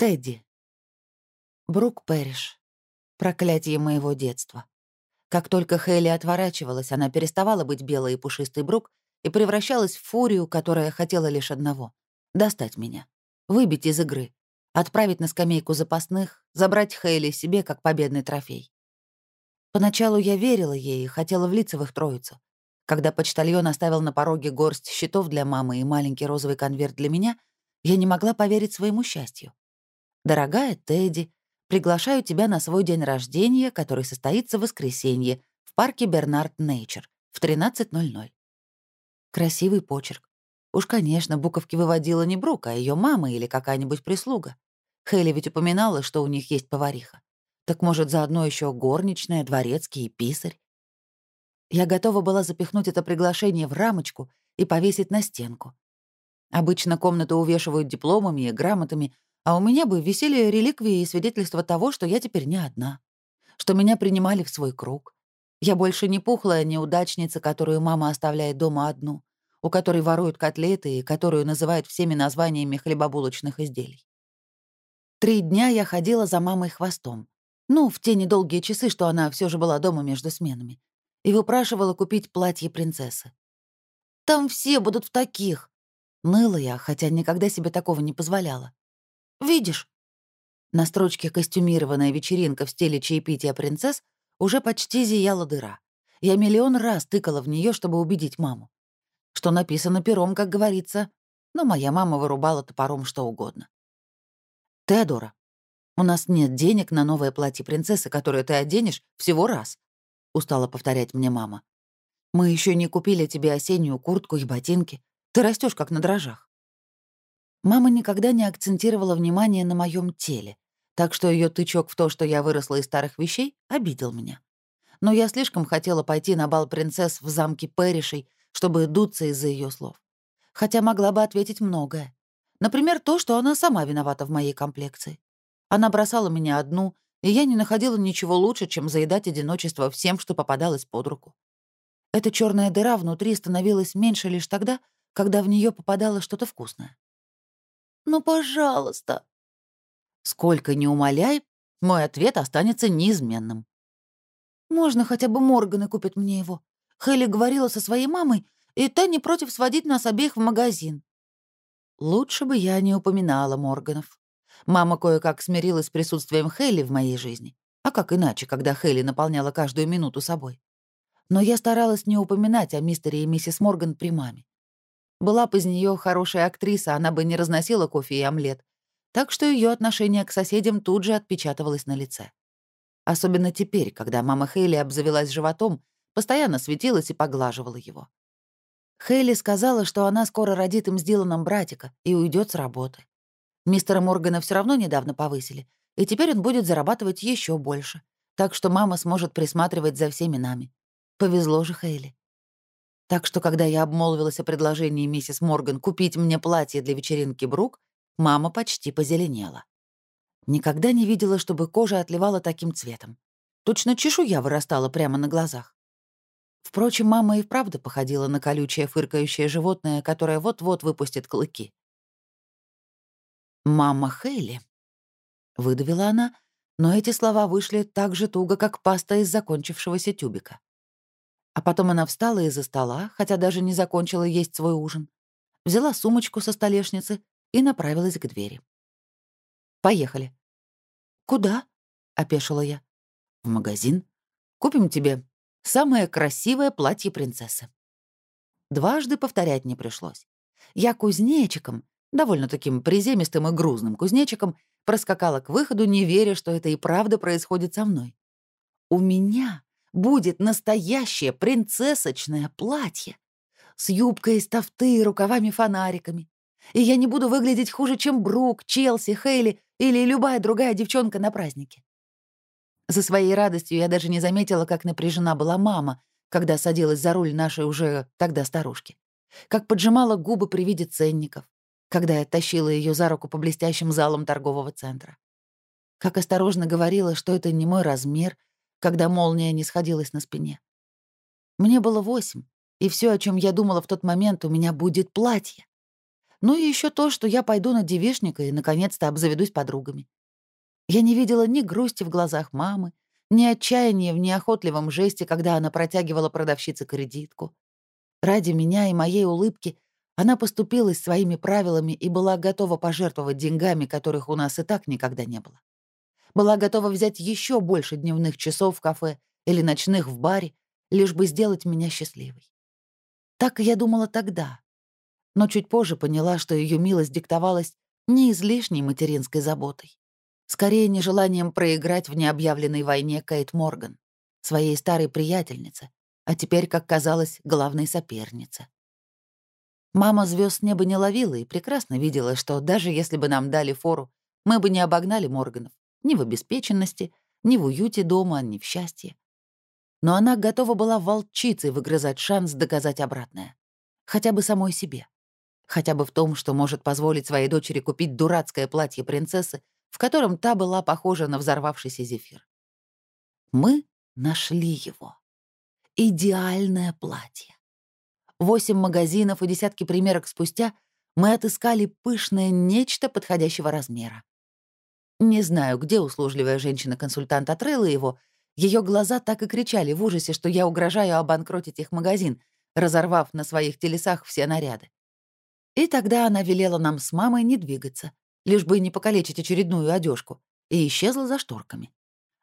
Тедди. Брук Пэриш. Проклятие моего детства. Как только Хейли отворачивалась, она переставала быть белой и пушистой Брук и превращалась в фурию, которая хотела лишь одного — достать меня, выбить из игры, отправить на скамейку запасных, забрать Хейли себе как победный трофей. Поначалу я верила ей и хотела влиться в их троицу. Когда почтальон оставил на пороге горсть счетов для мамы и маленький розовый конверт для меня, я не могла поверить своему счастью. «Дорогая Тедди, приглашаю тебя на свой день рождения, который состоится в воскресенье в парке Бернард Нейчер в 13.00». Красивый почерк. Уж, конечно, буковки выводила не Брук, а ее мама или какая-нибудь прислуга. Хейли ведь упоминала, что у них есть повариха. Так может, заодно еще горничная, дворецкий и писарь? Я готова была запихнуть это приглашение в рамочку и повесить на стенку. Обычно комнату увешивают дипломами и грамотами, а у меня бы висели реликвии и свидетельства того, что я теперь не одна, что меня принимали в свой круг. Я больше не пухлая неудачница, которую мама оставляет дома одну, у которой воруют котлеты и которую называют всеми названиями хлебобулочных изделий. Три дня я ходила за мамой хвостом. Ну, в те недолгие часы, что она все же была дома между сменами. И выпрашивала купить платье принцессы. «Там все будут в таких!» Ныла я, хотя никогда себе такого не позволяла. Видишь?» На строчке «Костюмированная вечеринка в стиле чаепития принцесс» уже почти зияла дыра. Я миллион раз тыкала в нее, чтобы убедить маму. Что написано пером, как говорится, но моя мама вырубала топором что угодно. «Теодора, у нас нет денег на новое платье принцессы, которое ты оденешь всего раз», — устала повторять мне мама. «Мы еще не купили тебе осеннюю куртку и ботинки. Ты растешь как на дрожжах». Мама никогда не акцентировала внимание на моем теле, так что ее тычок в то, что я выросла из старых вещей, обидел меня. Но я слишком хотела пойти на бал принцесс в замке Пэришей, чтобы дуться из-за ее слов. Хотя могла бы ответить многое. Например, то, что она сама виновата в моей комплекции. Она бросала меня одну, и я не находила ничего лучше, чем заедать одиночество всем, что попадалось под руку. Эта черная дыра внутри становилась меньше лишь тогда, когда в нее попадало что-то вкусное. Ну, пожалуйста. Сколько не умоляй, мой ответ останется неизменным. Можно хотя бы Морганы купят мне его. Хелли говорила со своей мамой, и та не против сводить нас обеих в магазин. Лучше бы я не упоминала Морганов. Мама кое-как смирилась с присутствием Хелли в моей жизни. А как иначе, когда Хелли наполняла каждую минуту собой? Но я старалась не упоминать о мистере и миссис Морган при маме. Была бы из нее хорошая актриса, она бы не разносила кофе и омлет. Так что ее отношение к соседям тут же отпечатывалось на лице. Особенно теперь, когда мама Хейли обзавелась животом, постоянно светилась и поглаживала его. Хейли сказала, что она скоро родит им с Диланом братика и уйдет с работы. Мистера Моргана все равно недавно повысили, и теперь он будет зарабатывать еще больше. Так что мама сможет присматривать за всеми нами. Повезло же Хейли. Так что, когда я обмолвилась о предложении миссис Морган купить мне платье для вечеринки Брук, мама почти позеленела. Никогда не видела, чтобы кожа отливала таким цветом. Точно чешуя вырастала прямо на глазах. Впрочем, мама и вправду походила на колючее фыркающее животное, которое вот-вот выпустит клыки. «Мама Хейли», — выдавила она, но эти слова вышли так же туго, как паста из закончившегося тюбика. А потом она встала из-за стола, хотя даже не закончила есть свой ужин, взяла сумочку со столешницы и направилась к двери. «Поехали». «Куда?» — опешила я. «В магазин. Купим тебе самое красивое платье принцессы». Дважды повторять не пришлось. Я кузнечиком, довольно таким приземистым и грузным кузнечиком, проскакала к выходу, не веря, что это и правда происходит со мной. У меня будет настоящее принцессочное платье с юбкой из тафты и рукавами-фонариками. И я не буду выглядеть хуже, чем Брук, Челси, Хейли или любая другая девчонка на празднике. За своей радостью я даже не заметила, как напряжена была мама, когда садилась за руль нашей уже тогда старушки. Как поджимала губы при виде ценников, когда я тащила ее за руку по блестящим залам торгового центра. Как осторожно говорила, что это не мой размер — когда молния не сходилась на спине. Мне было восемь, и все, о чем я думала в тот момент, у меня будет платье. Ну и еще то, что я пойду на девишника и наконец-то обзаведусь подругами. Я не видела ни грусти в глазах мамы, ни отчаяния в неохотливом жесте, когда она протягивала продавщице кредитку. Ради меня и моей улыбки она поступилась своими правилами и была готова пожертвовать деньгами, которых у нас и так никогда не было. Была готова взять еще больше дневных часов в кафе или ночных в баре, лишь бы сделать меня счастливой. Так я думала тогда, но чуть позже поняла, что ее милость диктовалась не излишней материнской заботой, скорее нежеланием проиграть в необъявленной войне Кейт Морган, своей старой приятельнице, а теперь, как казалось, главной сопернице. Мама звезд неба не ловила и прекрасно видела, что даже если бы нам дали фору, мы бы не обогнали Морганов ни в обеспеченности, ни в уюте дома, ни в счастье. Но она готова была волчицей выгрызать шанс доказать обратное. Хотя бы самой себе. Хотя бы в том, что может позволить своей дочери купить дурацкое платье принцессы, в котором та была похожа на взорвавшийся зефир. Мы нашли его. Идеальное платье. Восемь магазинов и десятки примерок спустя мы отыскали пышное нечто подходящего размера. Не знаю, где услужливая женщина-консультант отрыла его, ее глаза так и кричали в ужасе, что я угрожаю обанкротить их магазин, разорвав на своих телесах все наряды. И тогда она велела нам с мамой не двигаться, лишь бы не покалечить очередную одежку, и исчезла за шторками.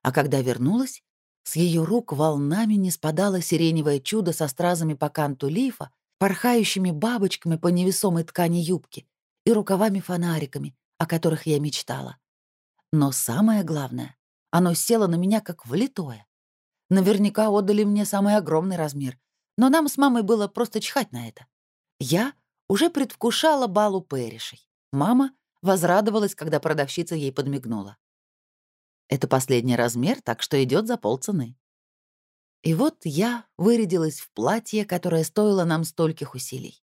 А когда вернулась, с ее рук волнами не спадало сиреневое чудо со стразами по канту лифа, порхающими бабочками по невесомой ткани юбки и рукавами-фонариками, о которых я мечтала. Но самое главное, оно село на меня как влитое. Наверняка отдали мне самый огромный размер, но нам с мамой было просто чхать на это. Я уже предвкушала балу Пэришей. Мама возрадовалась, когда продавщица ей подмигнула. Это последний размер, так что идет за полцены. И вот я вырядилась в платье, которое стоило нам стольких усилий.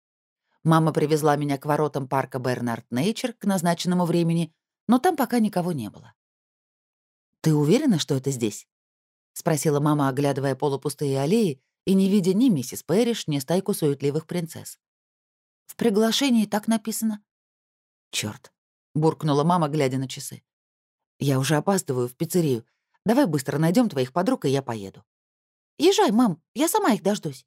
Мама привезла меня к воротам парка Бернард Нейчер к назначенному времени, но там пока никого не было. «Ты уверена, что это здесь?» — спросила мама, оглядывая полупустые аллеи и не видя ни миссис Пэриш, ни стайку суетливых принцесс. В приглашении так написано. Черт, буркнула мама, глядя на часы. Я уже опаздываю в пиццерию. Давай быстро найдем твоих подруг, и я поеду. Езжай, мам, я сама их дождусь.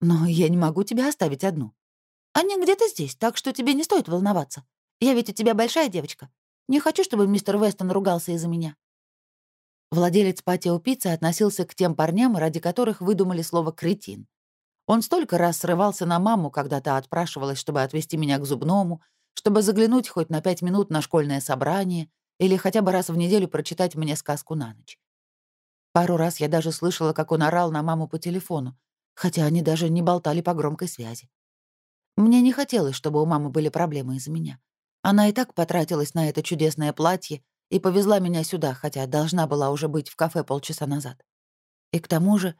Но я не могу тебя оставить одну. Они где-то здесь, так что тебе не стоит волноваться. Я ведь у тебя большая девочка. Не хочу, чтобы мистер Вестон ругался из-за меня. Владелец патио пиццы относился к тем парням, ради которых выдумали слово «кретин». Он столько раз срывался на маму, когда та отпрашивалась, чтобы отвезти меня к зубному, чтобы заглянуть хоть на пять минут на школьное собрание или хотя бы раз в неделю прочитать мне сказку на ночь. Пару раз я даже слышала, как он орал на маму по телефону, хотя они даже не болтали по громкой связи. Мне не хотелось, чтобы у мамы были проблемы из-за меня. Она и так потратилась на это чудесное платье и повезла меня сюда, хотя должна была уже быть в кафе полчаса назад. И к тому же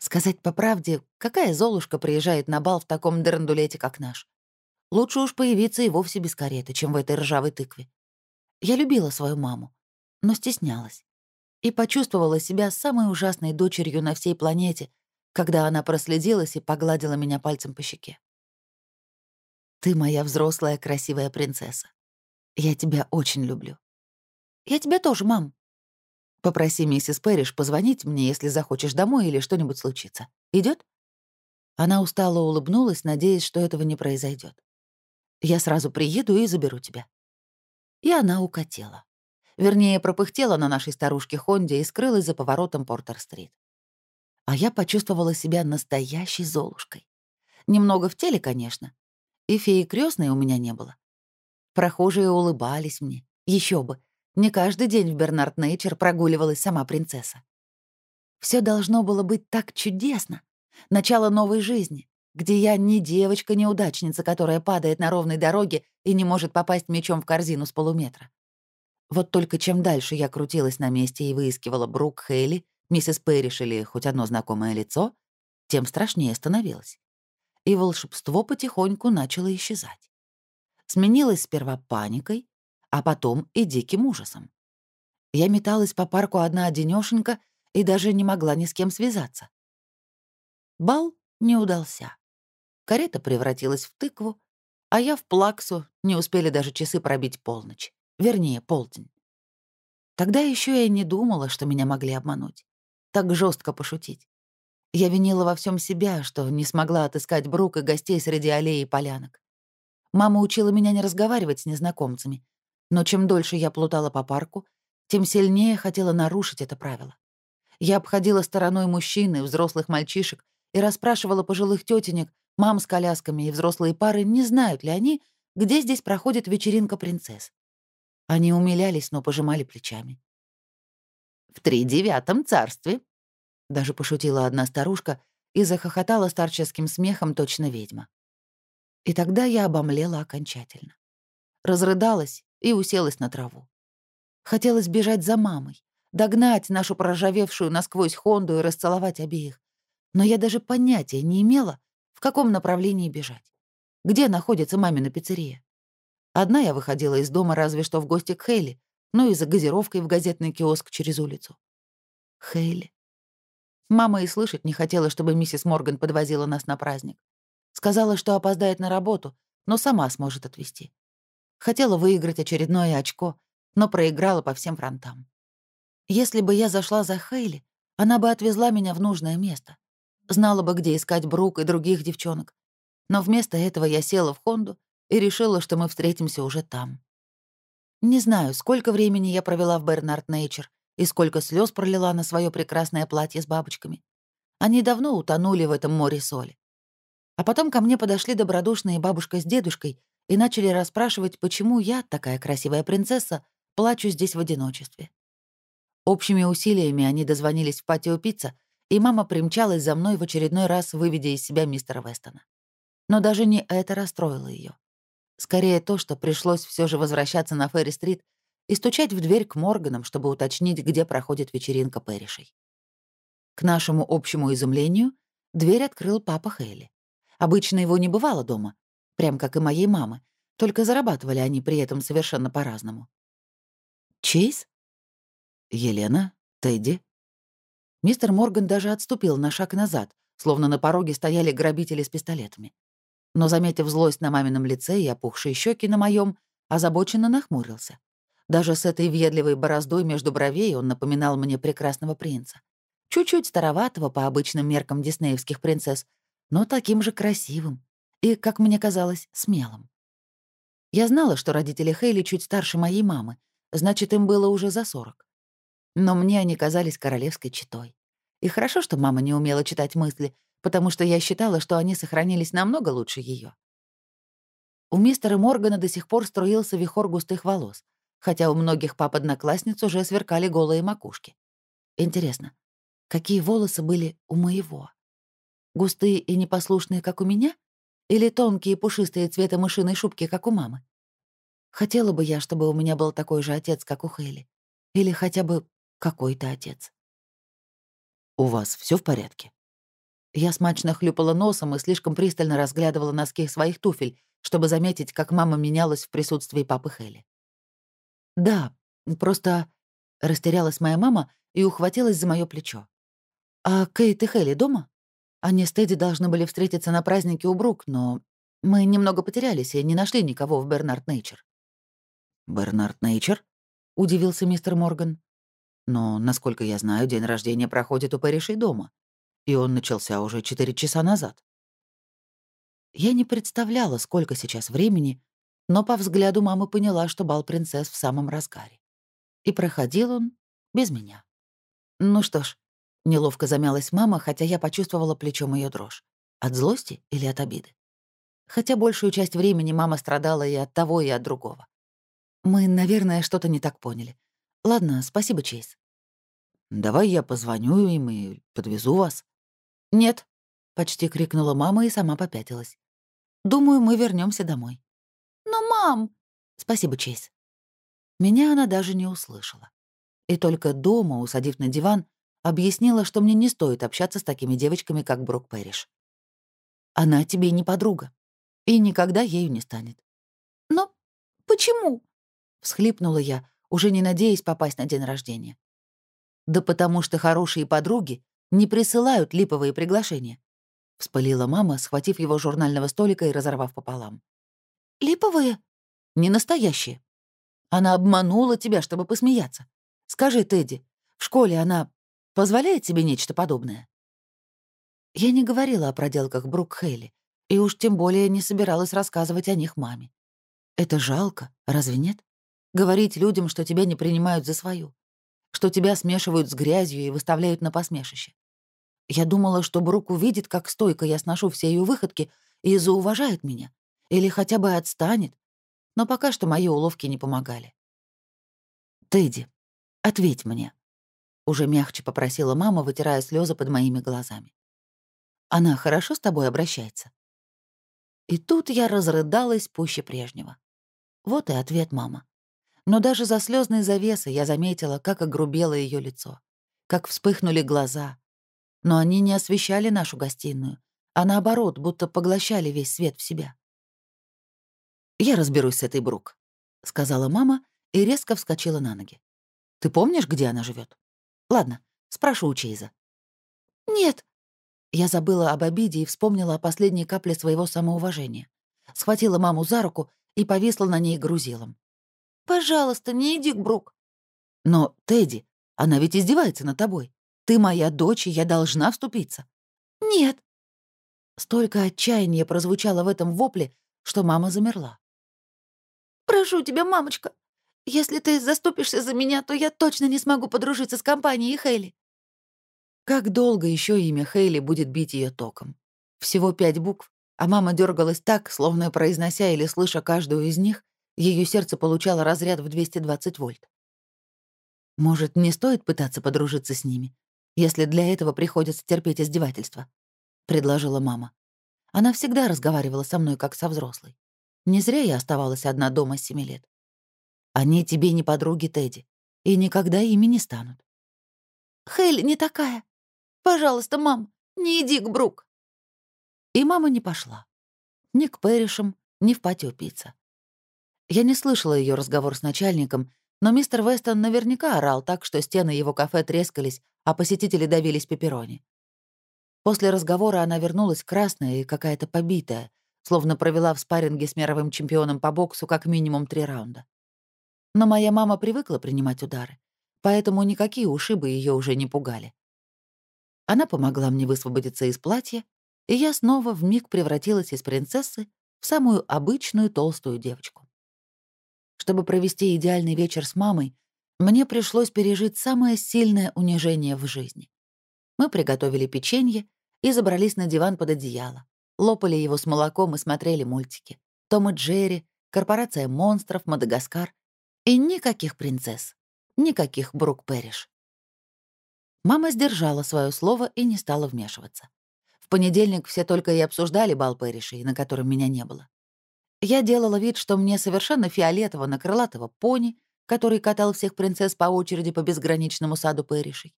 Сказать по правде, какая Золушка приезжает на бал в таком драндулете, как наш? Лучше уж появиться и вовсе без кареты, чем в этой ржавой тыкве. Я любила свою маму, но стеснялась. И почувствовала себя самой ужасной дочерью на всей планете, когда она проследилась и погладила меня пальцем по щеке. «Ты моя взрослая красивая принцесса. Я тебя очень люблю». «Я тебя тоже, мам», Попроси миссис Пэриш позвонить мне, если захочешь домой или что-нибудь случится. Идет? Она устало улыбнулась, надеясь, что этого не произойдет. Я сразу приеду и заберу тебя. И она укатила. Вернее, пропыхтела на нашей старушке Хонде и скрылась за поворотом Портер-стрит. А я почувствовала себя настоящей Золушкой. Немного в теле, конечно. И феи крестной у меня не было. Прохожие улыбались мне. Еще бы, не каждый день в Бернард Нейчер прогуливалась сама принцесса. Все должно было быть так чудесно. Начало новой жизни, где я не девочка-неудачница, которая падает на ровной дороге и не может попасть мечом в корзину с полуметра. Вот только чем дальше я крутилась на месте и выискивала Брук Хейли, миссис Пэриш или хоть одно знакомое лицо, тем страшнее становилось. И волшебство потихоньку начало исчезать. Сменилось сперва паникой, а потом и диким ужасом. Я металась по парку одна одинёшенька и даже не могла ни с кем связаться. Бал не удался. Карета превратилась в тыкву, А я в плаксу, не успели даже часы пробить полночь. Вернее, полдень. Тогда еще я не думала, что меня могли обмануть. Так жестко пошутить. Я винила во всем себя, что не смогла отыскать Брук и гостей среди аллеи и полянок. Мама учила меня не разговаривать с незнакомцами, но чем дольше я плутала по парку, тем сильнее хотела нарушить это правило. Я обходила стороной мужчин и взрослых мальчишек и расспрашивала пожилых тетенек, мам с колясками и взрослые пары, не знают ли они, где здесь проходит вечеринка принцесс. Они умилялись, но пожимали плечами. «В тридевятом царстве», — даже пошутила одна старушка и захохотала старческим смехом точно ведьма. И тогда я обомлела окончательно. Разрыдалась и уселась на траву. Хотелось бежать за мамой, догнать нашу проржавевшую насквозь Хонду и расцеловать обеих. Но я даже понятия не имела, в каком направлении бежать. Где находится мамина пиццерия? Одна я выходила из дома разве что в гости к Хейли, ну и за газировкой в газетный киоск через улицу. Хейли. Мама и слышать не хотела, чтобы миссис Морган подвозила нас на праздник. Сказала, что опоздает на работу, но сама сможет отвезти. Хотела выиграть очередное очко, но проиграла по всем фронтам. Если бы я зашла за Хейли, она бы отвезла меня в нужное место. Знала бы, где искать Брук и других девчонок. Но вместо этого я села в Хонду и решила, что мы встретимся уже там. Не знаю, сколько времени я провела в Бернард Нейчер и сколько слез пролила на свое прекрасное платье с бабочками. Они давно утонули в этом море соли. А потом ко мне подошли добродушные бабушка с дедушкой и начали расспрашивать, почему я, такая красивая принцесса, плачу здесь в одиночестве. Общими усилиями они дозвонились в патио пицца, и мама примчалась за мной в очередной раз, выведя из себя мистера Вестона. Но даже не это расстроило ее. Скорее то, что пришлось все же возвращаться на Ферри-стрит и стучать в дверь к Морганам, чтобы уточнить, где проходит вечеринка Пэришей. К нашему общему изумлению дверь открыл папа Хейли. Обычно его не бывало дома, прям как и моей мамы, только зарабатывали они при этом совершенно по-разному. «Чейз?» «Елена? Тедди?» Мистер Морган даже отступил на шаг назад, словно на пороге стояли грабители с пистолетами. Но, заметив злость на мамином лице и опухшие щеки на моем, озабоченно нахмурился. Даже с этой въедливой бороздой между бровей он напоминал мне прекрасного принца. Чуть-чуть староватого по обычным меркам диснеевских принцесс, но таким же красивым и, как мне казалось, смелым. Я знала, что родители Хейли чуть старше моей мамы, значит, им было уже за сорок. Но мне они казались королевской читой. И хорошо, что мама не умела читать мысли, потому что я считала, что они сохранились намного лучше ее. У мистера Моргана до сих пор струился вихор густых волос, хотя у многих пап-одноклассниц уже сверкали голые макушки. Интересно, какие волосы были у моего? Густые и непослушные, как у меня? Или тонкие пушистые цвета мышиной шубки, как у мамы? Хотела бы я, чтобы у меня был такой же отец, как у Хейли. Или хотя бы какой-то отец. «У вас все в порядке?» Я смачно хлюпала носом и слишком пристально разглядывала носки своих туфель, чтобы заметить, как мама менялась в присутствии папы Хейли. «Да, просто...» — растерялась моя мама и ухватилась за мое плечо. «А Кейт и Хейли дома?» Они с Тедди должны были встретиться на празднике у Брук, но мы немного потерялись и не нашли никого в Бернард Нейчер. «Бернард Нейчер?» — удивился мистер Морган. «Но, насколько я знаю, день рождения проходит у Пэришей дома, и он начался уже четыре часа назад». Я не представляла, сколько сейчас времени, но по взгляду мамы поняла, что бал принцесс в самом разгаре. И проходил он без меня. Ну что ж, Неловко замялась мама, хотя я почувствовала плечом ее дрожь. От злости или от обиды? Хотя большую часть времени мама страдала и от того, и от другого. Мы, наверное, что-то не так поняли. Ладно, спасибо, Чейз. «Давай я позвоню им и подвезу вас». «Нет», — почти крикнула мама и сама попятилась. «Думаю, мы вернемся домой». «Но, мам...» «Спасибо, Чейз». Меня она даже не услышала. И только дома, усадив на диван, Объяснила, что мне не стоит общаться с такими девочками, как Брок Пэриш. Она тебе не подруга. И никогда ею не станет. «Но почему?» — всхлипнула я, уже не надеясь попасть на день рождения. «Да потому что хорошие подруги не присылают липовые приглашения», — вспылила мама, схватив его журнального столика и разорвав пополам. «Липовые?» «Не настоящие. Она обманула тебя, чтобы посмеяться. Скажи, Тедди, в школе она позволяет себе нечто подобное?» Я не говорила о проделках Брук Хейли, и уж тем более не собиралась рассказывать о них маме. Это жалко, разве нет? Говорить людям, что тебя не принимают за свою, что тебя смешивают с грязью и выставляют на посмешище. Я думала, что Брук увидит, как стойко я сношу все ее выходки и зауважает меня, или хотя бы отстанет, но пока что мои уловки не помогали. «Тедди, ответь мне», — уже мягче попросила мама, вытирая слезы под моими глазами. «Она хорошо с тобой обращается?» И тут я разрыдалась пуще прежнего. Вот и ответ мама. Но даже за слезной завесой я заметила, как огрубело ее лицо, как вспыхнули глаза. Но они не освещали нашу гостиную, а наоборот, будто поглощали весь свет в себя. «Я разберусь с этой Брук», — сказала мама и резко вскочила на ноги. «Ты помнишь, где она живет? Ладно, спрошу у Чейза». «Нет», я забыла об обиде и вспомнила о последней капле своего самоуважения. Схватила маму за руку и повисла на ней грузилом. «Пожалуйста, не иди к Брук». «Но, Тедди, она ведь издевается над тобой. Ты моя дочь, и я должна вступиться». «Нет». Столько отчаяния прозвучало в этом вопле, что мама замерла. «Прошу тебя, мамочка, если ты заступишься за меня, то я точно не смогу подружиться с компанией Хейли. Как долго еще имя Хейли будет бить ее током? Всего пять букв, а мама дергалась так, словно произнося или слыша каждую из них, ее сердце получало разряд в 220 вольт. Может, не стоит пытаться подружиться с ними, если для этого приходится терпеть издевательства? предложила мама. Она всегда разговаривала со мной как со взрослой. Не зря я оставалась одна дома с семи лет. Они тебе не подруги, Тедди, и никогда ими не станут. Хейли не такая. Пожалуйста, мам, не иди к Брук». И мама не пошла. Ни к Пэришам, ни в патио пицца. Я не слышала ее разговор с начальником, но мистер Вестон наверняка орал так, что стены его кафе трескались, а посетители давились пепперони. После разговора она вернулась красная и какая-то побитая, словно провела в спарринге с мировым чемпионом по боксу как минимум три раунда. Но моя мама привыкла принимать удары, поэтому никакие ушибы ее уже не пугали. Она помогла мне высвободиться из платья, и я снова вмиг превратилась из принцессы в самую обычную толстую девочку. Чтобы провести идеальный вечер с мамой, мне пришлось пережить самое сильное унижение в жизни. Мы приготовили печенье и забрались на диван под одеяло, лопали его с молоком и смотрели мультики. Том и Джерри, Корпорация монстров, Мадагаскар. И никаких принцесс, никаких Брук Пэриш. Мама сдержала свое слово и не стала вмешиваться. В понедельник все только и обсуждали бал Пэришей, на котором меня не было. Я делала вид, что мне совершенно фиолетово на крылатого пони, который катал всех принцесс по очереди по безграничному саду Пэришей,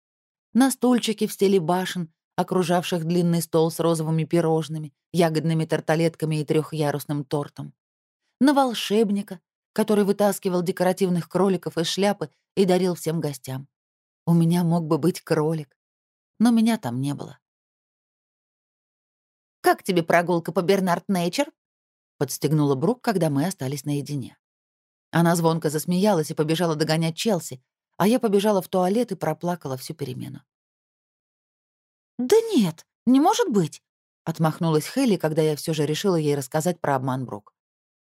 на стульчике в стиле башен, окружавших длинный стол с розовыми пирожными, ягодными тарталетками и трехярусным тортом, на волшебника, который вытаскивал декоративных кроликов из шляпы и дарил всем гостям. У меня мог бы быть кролик, но меня там не было. «Как тебе прогулка по Бернард Нейчер?» — подстегнула Брук, когда мы остались наедине. Она звонко засмеялась и побежала догонять Челси, а я побежала в туалет и проплакала всю перемену. «Да нет, не может быть!» — отмахнулась Хелли, когда я все же решила ей рассказать про обман Брук.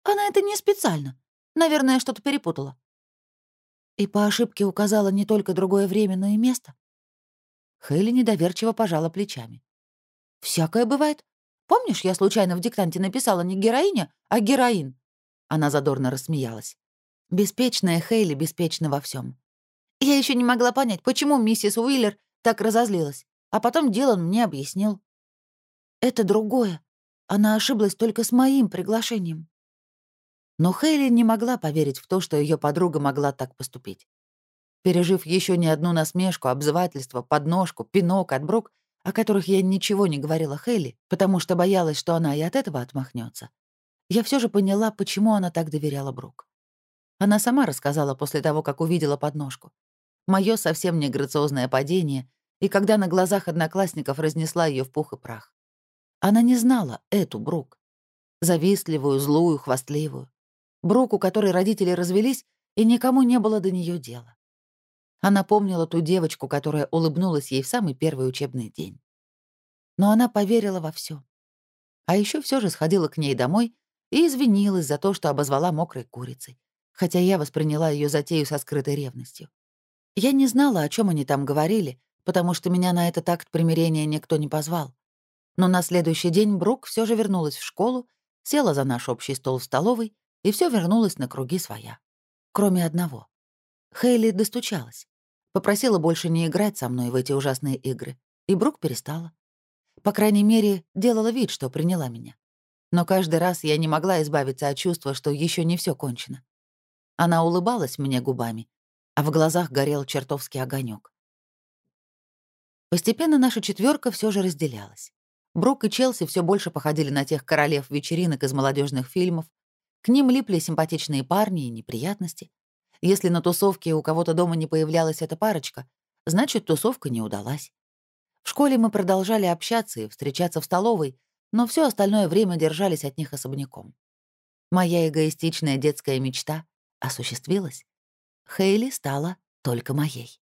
«Она это не специально. Наверное, что-то перепутала. И по ошибке указала не только другое время, но и место. Хейли недоверчиво пожала плечами. «Всякое бывает. Помнишь, я случайно в диктанте написала не героиня, а героин?» Она задорно рассмеялась. Беспечная Хейли беспечна во всем. Я еще не могла понять, почему миссис Уиллер так разозлилась, а потом Дилан мне объяснил. «Это другое. Она ошиблась только с моим приглашением». Но Хейли не могла поверить в то, что ее подруга могла так поступить. Пережив еще не одну насмешку, обзывательство, подножку, пинок от Брук, о которых я ничего не говорила Хейли, потому что боялась, что она и от этого отмахнется, я все же поняла, почему она так доверяла Брук. Она сама рассказала после того, как увидела подножку. Мое совсем не грациозное падение, и когда на глазах одноклассников разнесла ее в пух и прах. Она не знала эту Брук. Завистливую, злую, хвастливую. Брук, у которой родители развелись, и никому не было до нее дела. Она помнила ту девочку, которая улыбнулась ей в самый первый учебный день. Но она поверила во все. А еще все же сходила к ней домой и извинилась за то, что обозвала мокрой курицей, хотя я восприняла ее затею со скрытой ревностью. Я не знала, о чем они там говорили, потому что меня на этот акт примирения никто не позвал. Но на следующий день Брук все же вернулась в школу, села за наш общий стол в столовой, и все вернулось на круги своя. Кроме одного. Хейли достучалась. Попросила больше не играть со мной в эти ужасные игры, и Брук перестала. По крайней мере, делала вид, что приняла меня. Но каждый раз я не могла избавиться от чувства, что еще не все кончено. Она улыбалась мне губами, а в глазах горел чертовский огонек. Постепенно наша четверка все же разделялась. Брук и Челси все больше походили на тех королев вечеринок из молодежных фильмов. К ним липли симпатичные парни и неприятности. Если на тусовке у кого-то дома не появлялась эта парочка, значит, тусовка не удалась. В школе мы продолжали общаться и встречаться в столовой, но все остальное время держались от них особняком. Моя эгоистичная детская мечта осуществилась. Хейли стала только моей.